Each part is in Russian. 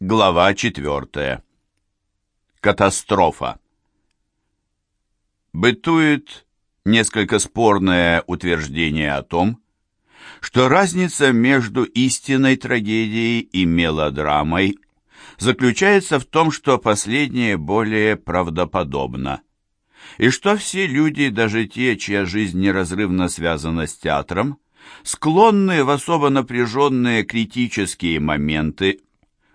Глава четвертая. Катастрофа. Бытует несколько спорное утверждение о том, что разница между истинной трагедией и мелодрамой заключается в том, что последнее более правдоподобно, и что все люди, даже те, чья жизнь неразрывно связана с театром, склонны в особо напряженные критические моменты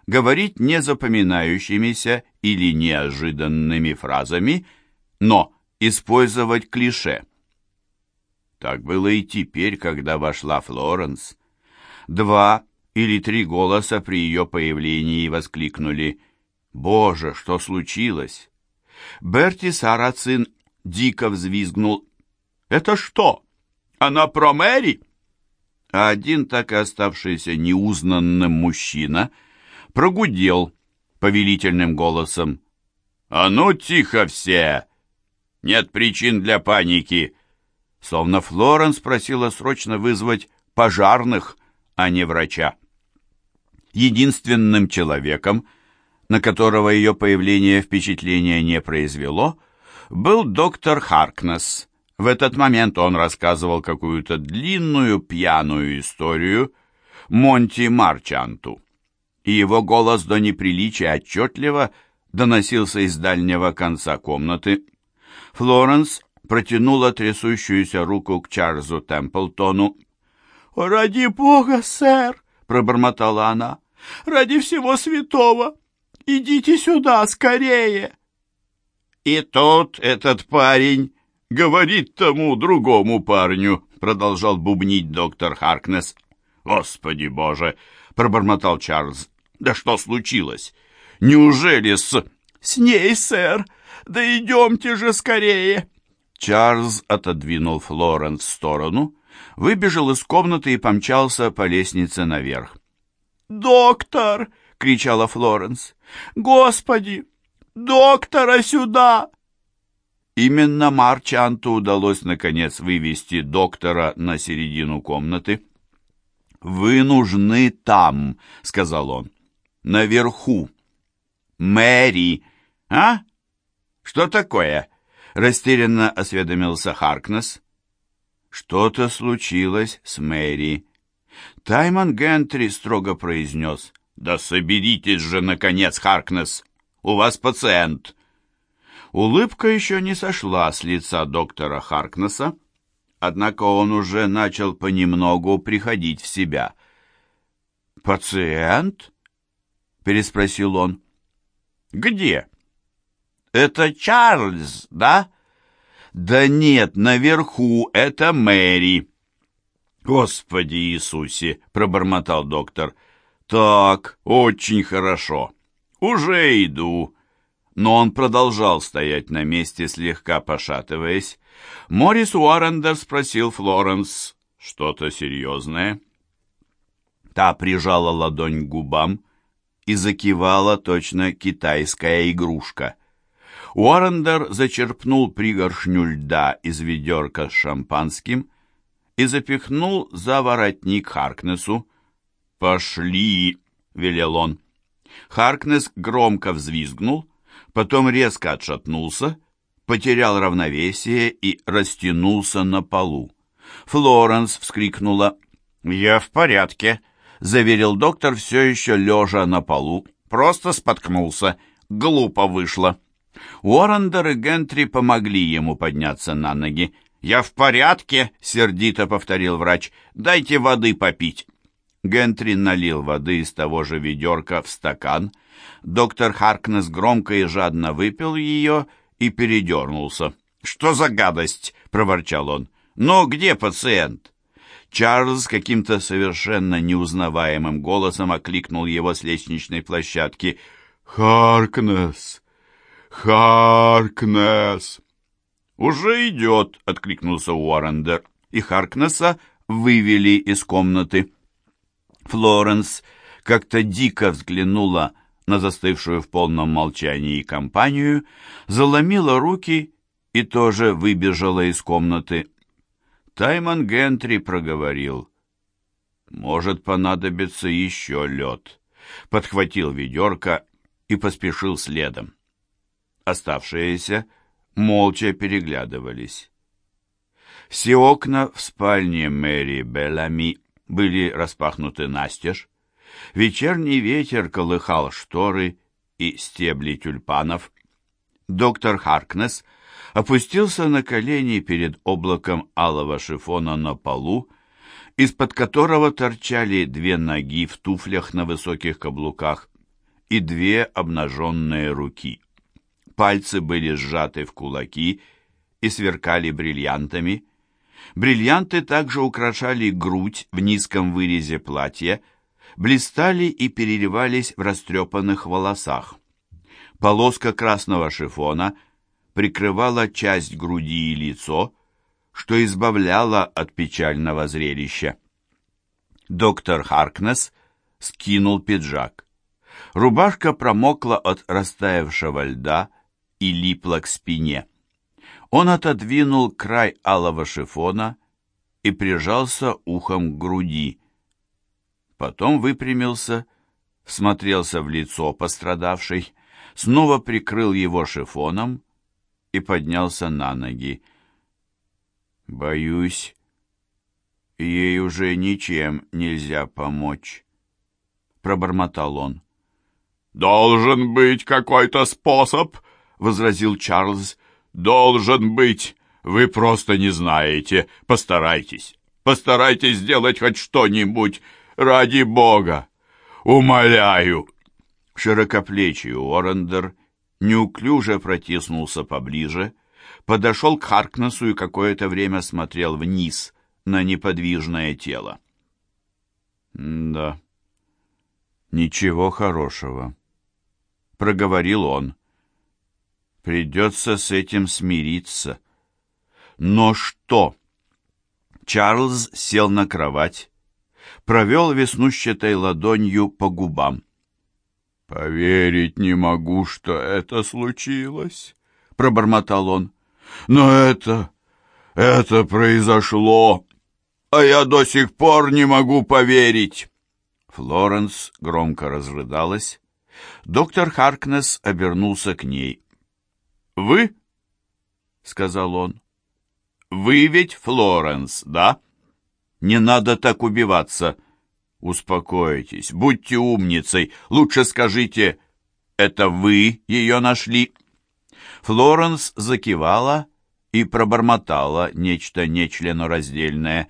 говорить незапоминающимися или неожиданными фразами, но использовать клише. Так было и теперь, когда вошла Флоренс. Два или три голоса при ее появлении воскликнули «Боже, что случилось?» Берти Сарацин дико взвизгнул «Это что? Она про Мэри?» А один, так и оставшийся неузнанным мужчина — прогудел повелительным голосом. «А ну, тихо все! Нет причин для паники!» Словно Флоренс просила срочно вызвать пожарных, а не врача. Единственным человеком, на которого ее появление впечатления не произвело, был доктор Харкнес. В этот момент он рассказывал какую-то длинную пьяную историю Монти Марчанту и его голос до неприличия отчетливо доносился из дальнего конца комнаты. Флоренс протянула трясущуюся руку к Чарльзу Темплтону. «Ради бога, сэр!» — пробормотала она. «Ради всего святого! Идите сюда скорее!» «И тут этот парень говорит тому другому парню», — продолжал бубнить доктор Харкнес. «Господи боже!» — пробормотал Чарльз. «Да что случилось? Неужели с...» «С ней, сэр! Да идемте же скорее!» Чарльз отодвинул Флоренс в сторону, выбежал из комнаты и помчался по лестнице наверх. «Доктор!» — кричала Флоренс. «Господи! Доктора сюда!» Именно Марчанту удалось, наконец, вывести доктора на середину комнаты. «Вы нужны там», — сказал он, — «наверху». «Мэри, а? Что такое?» — растерянно осведомился Харкнес. «Что-то случилось с Мэри». Таймон Гентри строго произнес. «Да соберитесь же, наконец, Харкнес! У вас пациент!» Улыбка еще не сошла с лица доктора Харкнесса, однако он уже начал понемногу приходить в себя. «Пациент?» — переспросил он. «Где?» «Это Чарльз, да?» «Да нет, наверху это Мэри». «Господи Иисусе!» — пробормотал доктор. «Так, очень хорошо. Уже иду». Но он продолжал стоять на месте, слегка пошатываясь. Морис Уоррендер спросил Флоренс, что-то серьезное? Та прижала ладонь к губам и закивала точно китайская игрушка. Уоррендер зачерпнул пригоршню льда из ведерка с шампанским и запихнул за воротник Харкнесу. «Пошли!» — велел он. Харкнес громко взвизгнул, потом резко отшатнулся — потерял равновесие и растянулся на полу. Флоренс вскрикнула. «Я в порядке», — заверил доктор, все еще лежа на полу. «Просто споткнулся. Глупо вышло». Уоррендер и Гентри помогли ему подняться на ноги. «Я в порядке», — сердито повторил врач. «Дайте воды попить». Гентри налил воды из того же ведерка в стакан. Доктор Харкнес громко и жадно выпил ее и передернулся. «Что за гадость?» — проворчал он. «Но где пациент?» Чарльз каким-то совершенно неузнаваемым голосом окликнул его с лестничной площадки. «Харкнес! Харкнес!» «Уже идет!» — откликнулся Уоррендер, и Харкнесса вывели из комнаты. Флоренс как-то дико взглянула на застывшую в полном молчании компанию, заломила руки и тоже выбежала из комнаты. Таймон Гентри проговорил. «Может понадобиться еще лед. подхватил ведерко и поспешил следом. Оставшиеся молча переглядывались. Все окна в спальне Мэри Беллами были распахнуты настежь. Вечерний ветер колыхал шторы и стебли тюльпанов. Доктор Харкнес опустился на колени перед облаком алого шифона на полу, из-под которого торчали две ноги в туфлях на высоких каблуках и две обнаженные руки. Пальцы были сжаты в кулаки и сверкали бриллиантами. Бриллианты также украшали грудь в низком вырезе платья, блистали и переливались в растрепанных волосах. Полоска красного шифона прикрывала часть груди и лицо, что избавляло от печального зрелища. Доктор Харкнес скинул пиджак. Рубашка промокла от растаявшего льда и липла к спине. Он отодвинул край алого шифона и прижался ухом к груди. Потом выпрямился, смотрелся в лицо пострадавшей, снова прикрыл его шифоном и поднялся на ноги. «Боюсь, ей уже ничем нельзя помочь», — пробормотал он. «Должен быть какой-то способ», — возразил Чарльз. «Должен быть. Вы просто не знаете. Постарайтесь. Постарайтесь сделать хоть что-нибудь. Ради Бога. Умоляю». Широкоплечий Уоррендер неуклюже протиснулся поближе, подошел к Харкнесу и какое-то время смотрел вниз на неподвижное тело. «Да, ничего хорошего», — проговорил он. «Придется с этим смириться». «Но что?» Чарльз сел на кровать, провел веснущатой ладонью по губам. «Поверить не могу, что это случилось», — пробормотал он. Но это... это произошло, а я до сих пор не могу поверить. Флоренс громко разрыдалась. Доктор Харкнес обернулся к ней. «Вы?» — сказал он. «Вы ведь Флоренс, да? Не надо так убиваться. Успокойтесь, будьте умницей. Лучше скажите, это вы ее нашли?» Флоренс закивала и пробормотала нечто нечленораздельное.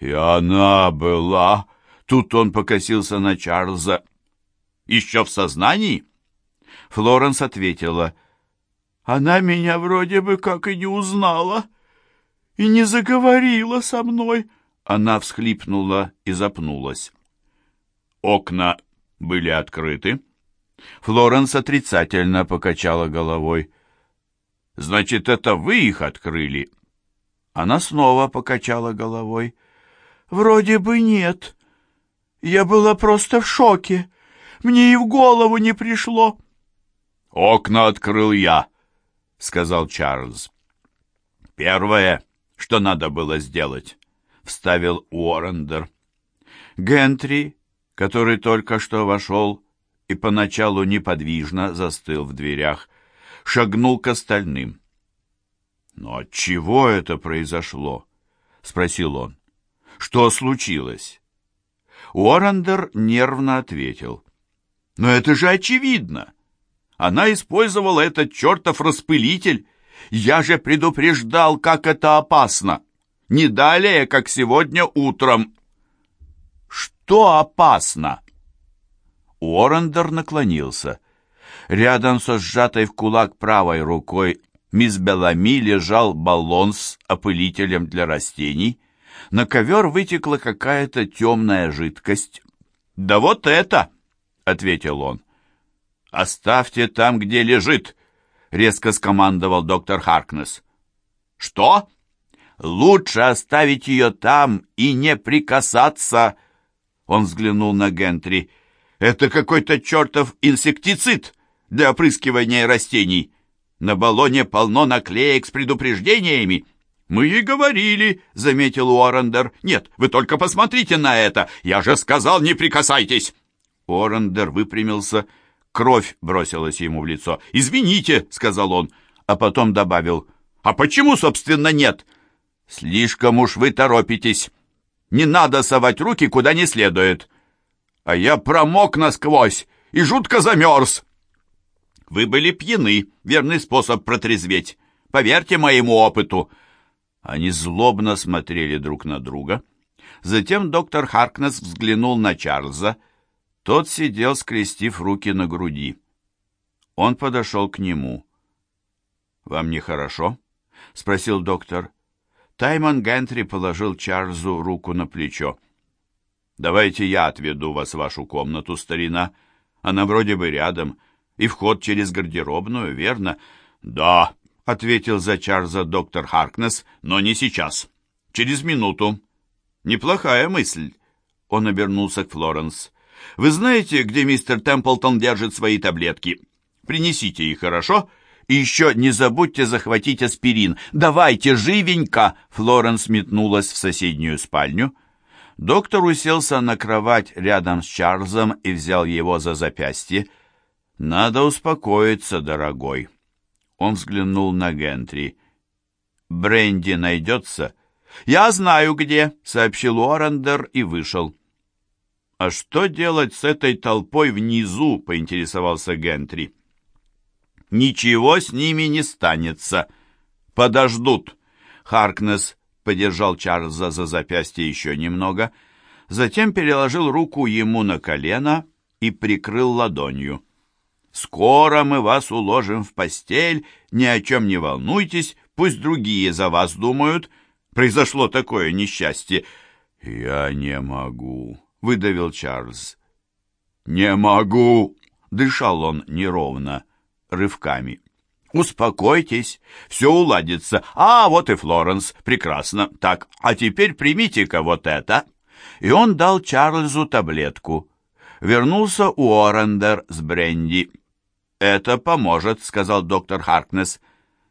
«И она была...» Тут он покосился на Чарльза. «Еще в сознании?» Флоренс ответила. «Она меня вроде бы как и не узнала, и не заговорила со мной». Она всхлипнула и запнулась. Окна были открыты. Флоренс отрицательно покачала головой. «Значит, это вы их открыли?» Она снова покачала головой. «Вроде бы нет. Я была просто в шоке. Мне и в голову не пришло». «Окна открыл я», — сказал Чарльз. «Первое, что надо было сделать», — вставил Уоррендер. Гентри, который только что вошел, и поначалу неподвижно застыл в дверях, шагнул к остальным. «Но от чего это произошло?» — спросил он. «Что случилось?» Уоррендер нервно ответил. «Но это же очевидно! Она использовала этот чертов распылитель! Я же предупреждал, как это опасно! Не далее, как сегодня утром!» «Что опасно?» Уоррендер наклонился. Рядом со сжатой в кулак правой рукой мисс Белами лежал баллон с опылителем для растений. На ковер вытекла какая-то темная жидкость. «Да вот это!» — ответил он. «Оставьте там, где лежит!» — резко скомандовал доктор Харкнес. «Что?» «Лучше оставить ее там и не прикасаться!» Он взглянул на Гентри. Это какой-то чертов инсектицид для опрыскивания растений. На баллоне полно наклеек с предупреждениями. «Мы и говорили», — заметил Уоррендер. «Нет, вы только посмотрите на это! Я же сказал, не прикасайтесь!» Орендер выпрямился, кровь бросилась ему в лицо. «Извините», — сказал он, а потом добавил. «А почему, собственно, нет?» «Слишком уж вы торопитесь. Не надо совать руки куда не следует. А я промок насквозь и жутко замерз». «Вы были пьяны. Верный способ протрезветь. Поверьте моему опыту». Они злобно смотрели друг на друга. Затем доктор Харкнес взглянул на Чарльза. Тот сидел, скрестив руки на груди. Он подошел к нему. «Вам нехорошо?» — спросил доктор. Таймон Гентри положил Чарльзу руку на плечо. «Давайте я отведу вас в вашу комнату, старина. Она вроде бы рядом. И вход через гардеробную, верно?» «Да», — ответил за Чарльза доктор Харкнес, — «но не сейчас. Через минуту». «Неплохая мысль». Он обернулся к Флоренс. «Вы знаете, где мистер Темплтон держит свои таблетки? Принесите их, хорошо?» И еще не забудьте захватить аспирин. Давайте, живенько!» Флоренс метнулась в соседнюю спальню. Доктор уселся на кровать рядом с Чарльзом и взял его за запястье. «Надо успокоиться, дорогой». Он взглянул на Гентри. «Бренди найдется?» «Я знаю, где», — сообщил Уоррендер и вышел. «А что делать с этой толпой внизу?» — поинтересовался Гентри. Ничего с ними не станется. Подождут. Харкнес подержал Чарльза за запястье еще немного, затем переложил руку ему на колено и прикрыл ладонью. «Скоро мы вас уложим в постель, ни о чем не волнуйтесь, пусть другие за вас думают. Произошло такое несчастье». «Я не могу», — выдавил Чарльз. «Не могу», — дышал он неровно рывками. «Успокойтесь, все уладится. А, вот и Флоренс. Прекрасно. Так, а теперь примите-ка вот это». И он дал Чарльзу таблетку. Вернулся Уоррендер с бренди. «Это поможет», — сказал доктор Харкнес.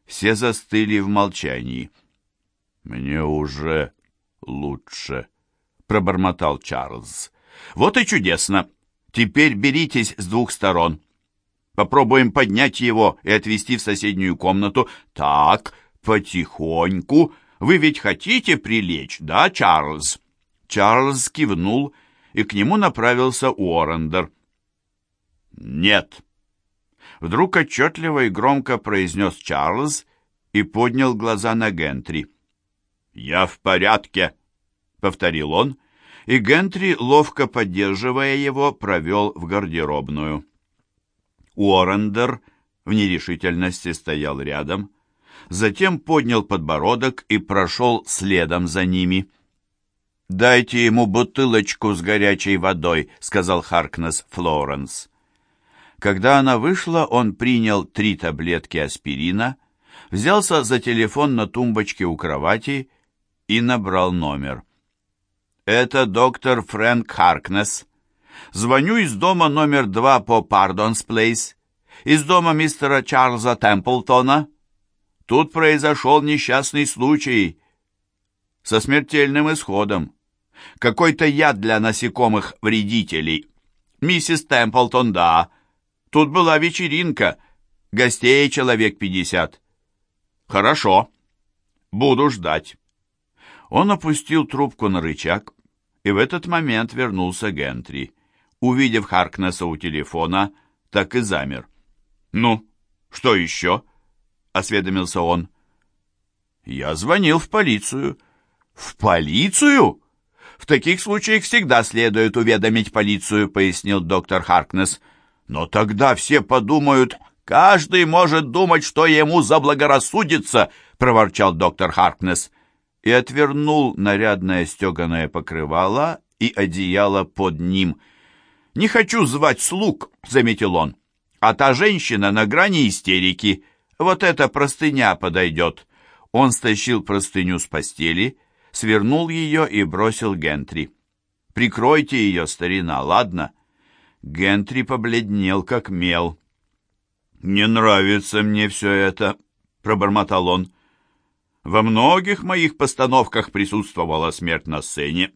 Все застыли в молчании. «Мне уже лучше», — пробормотал Чарльз. «Вот и чудесно. Теперь беритесь с двух сторон». Попробуем поднять его и отвезти в соседнюю комнату. Так, потихоньку. Вы ведь хотите прилечь, да, Чарльз?» Чарльз кивнул, и к нему направился Уоррендер. «Нет». Вдруг отчетливо и громко произнес Чарльз и поднял глаза на Гентри. «Я в порядке», — повторил он, и Гентри, ловко поддерживая его, провел в гардеробную. Уоррендер в нерешительности стоял рядом, затем поднял подбородок и прошел следом за ними. «Дайте ему бутылочку с горячей водой», — сказал Харкнес Флоренс. Когда она вышла, он принял три таблетки аспирина, взялся за телефон на тумбочке у кровати и набрал номер. «Это доктор Фрэнк Харкнес», Звоню из дома номер два по Пардонс Плейс, из дома мистера Чарльза Темплтона. Тут произошел несчастный случай со смертельным исходом. Какой-то яд для насекомых вредителей. Миссис Темплтон, да. Тут была вечеринка. Гостей человек пятьдесят. Хорошо. Буду ждать. Он опустил трубку на рычаг, и в этот момент вернулся Гентри увидев Харкнесса у телефона, так и замер. «Ну, что еще?» — осведомился он. «Я звонил в полицию». «В полицию?» «В таких случаях всегда следует уведомить полицию», — пояснил доктор Харкнес. «Но тогда все подумают, каждый может думать, что ему заблагорассудится», — проворчал доктор Харкнес и отвернул нарядное стеганое покрывало и одеяло под ним — «Не хочу звать слуг», — заметил он. «А та женщина на грани истерики. Вот эта простыня подойдет». Он стащил простыню с постели, свернул ее и бросил Гентри. «Прикройте ее, старина, ладно?» Гентри побледнел, как мел. «Не нравится мне все это», — пробормотал он. «Во многих моих постановках присутствовала смерть на сцене,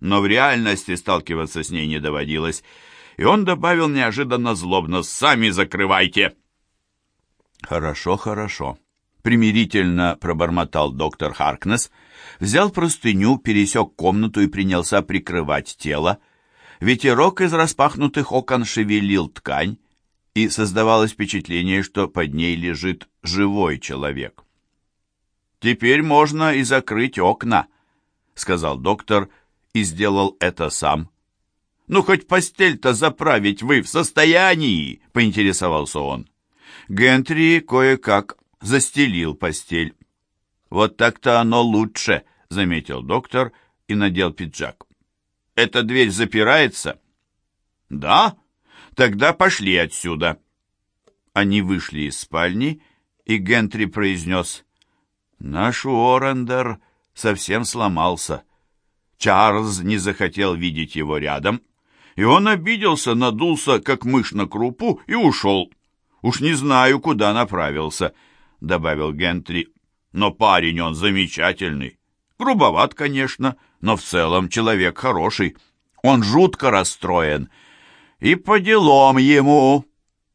но в реальности сталкиваться с ней не доводилось. и он добавил неожиданно злобно «Сами закрывайте!» «Хорошо, хорошо», — примирительно пробормотал доктор Харкнес, взял простыню, пересек комнату и принялся прикрывать тело. Ветерок из распахнутых окон шевелил ткань, и создавалось впечатление, что под ней лежит живой человек. «Теперь можно и закрыть окна», — сказал доктор и сделал это сам. «Ну, хоть постель-то заправить вы в состоянии?» — поинтересовался он. Гентри кое-как застелил постель. «Вот так-то оно лучше», — заметил доктор и надел пиджак. «Эта дверь запирается?» «Да? Тогда пошли отсюда». Они вышли из спальни, и Гентри произнес, «Наш Уоррендер совсем сломался. Чарльз не захотел видеть его рядом, и он обиделся, надулся, как мышь на крупу, и ушел. Уж не знаю, куда направился», — добавил Гентри. «Но парень он замечательный. Грубоват, конечно, но в целом человек хороший. Он жутко расстроен. И по делам ему.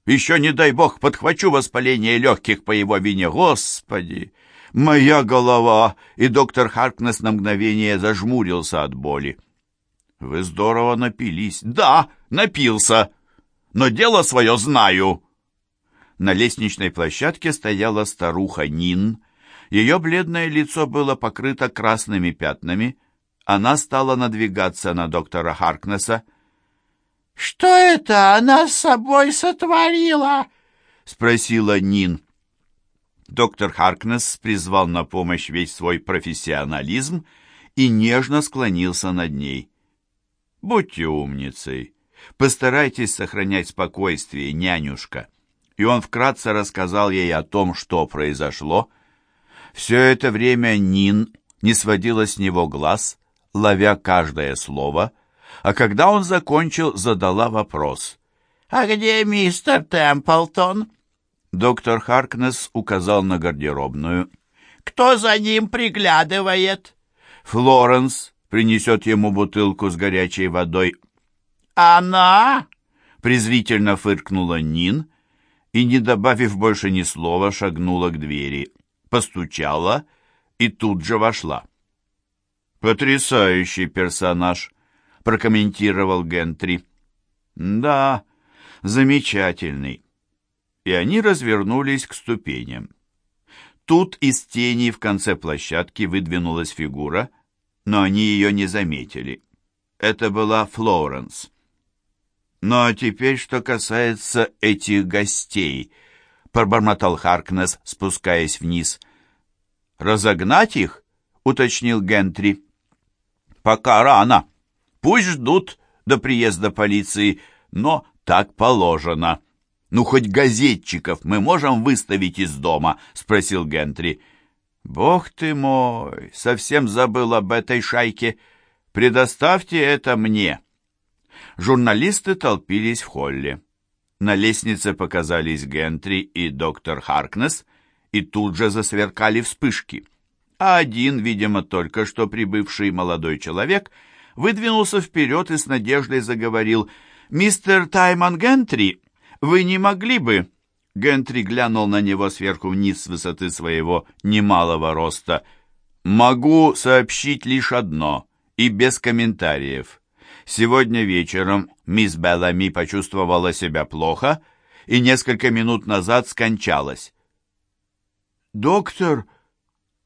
Еще, не дай бог, подхвачу воспаление легких по его вине. Господи!» «Моя голова!» И доктор Харкнес на мгновение зажмурился от боли. «Вы здорово напились». «Да, напился, но дело свое знаю». На лестничной площадке стояла старуха Нин. Ее бледное лицо было покрыто красными пятнами. Она стала надвигаться на доктора Харкнесса. «Что это она с собой сотворила?» — спросила Нин. Доктор Харкнесс призвал на помощь весь свой профессионализм и нежно склонился над ней. «Будьте умницей. Постарайтесь сохранять спокойствие, нянюшка». И он вкратце рассказал ей о том, что произошло. Все это время Нин не сводила с него глаз, ловя каждое слово, а когда он закончил, задала вопрос. «А где мистер Темплтон?» Доктор Харкнес указал на гардеробную. «Кто за ним приглядывает?» «Флоренс принесет ему бутылку с горячей водой». «Она?» — презрительно фыркнула Нин и, не добавив больше ни слова, шагнула к двери, постучала и тут же вошла. «Потрясающий персонаж», — прокомментировал Гентри. «Да, замечательный» и они развернулись к ступеням. Тут из тени в конце площадки выдвинулась фигура, но они ее не заметили. Это была Флоренс. «Ну а теперь, что касается этих гостей», — пробормотал Харкнес, спускаясь вниз. «Разогнать их?» — уточнил Гентри. «Пока рано. Пусть ждут до приезда полиции, но так положено». «Ну, хоть газетчиков мы можем выставить из дома?» — спросил Гентри. «Бог ты мой, совсем забыл об этой шайке. Предоставьте это мне». Журналисты толпились в холле. На лестнице показались Гентри и доктор Харкнес, и тут же засверкали вспышки. А один, видимо, только что прибывший молодой человек, выдвинулся вперед и с надеждой заговорил «Мистер Таймон Гентри, «Вы не могли бы...» Гентри глянул на него сверху вниз с высоты своего немалого роста. «Могу сообщить лишь одно, и без комментариев. Сегодня вечером мисс Беллами почувствовала себя плохо и несколько минут назад скончалась». «Доктор,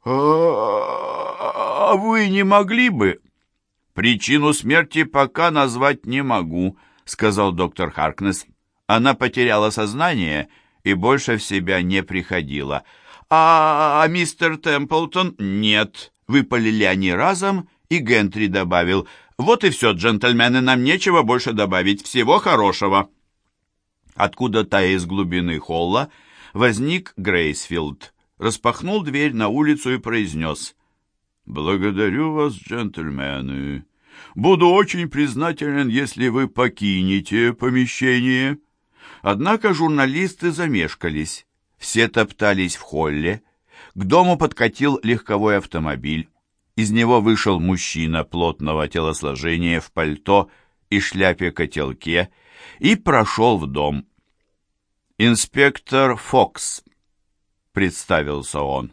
а, а вы не могли бы...» «Причину смерти пока назвать не могу», — сказал доктор Харкнес. Она потеряла сознание и больше в себя не приходила. «А, -а, -а мистер Темплтон?» «Нет», — выпалили они разом, и Гентри добавил, «Вот и все, джентльмены, нам нечего больше добавить. Всего хорошего». Откуда-то из глубины холла возник Грейсфилд, распахнул дверь на улицу и произнес, «Благодарю вас, джентльмены. Буду очень признателен, если вы покинете помещение». Однако журналисты замешкались. Все топтались в холле. К дому подкатил легковой автомобиль. Из него вышел мужчина плотного телосложения в пальто и шляпе-котелке и прошел в дом. «Инспектор Фокс», — представился он.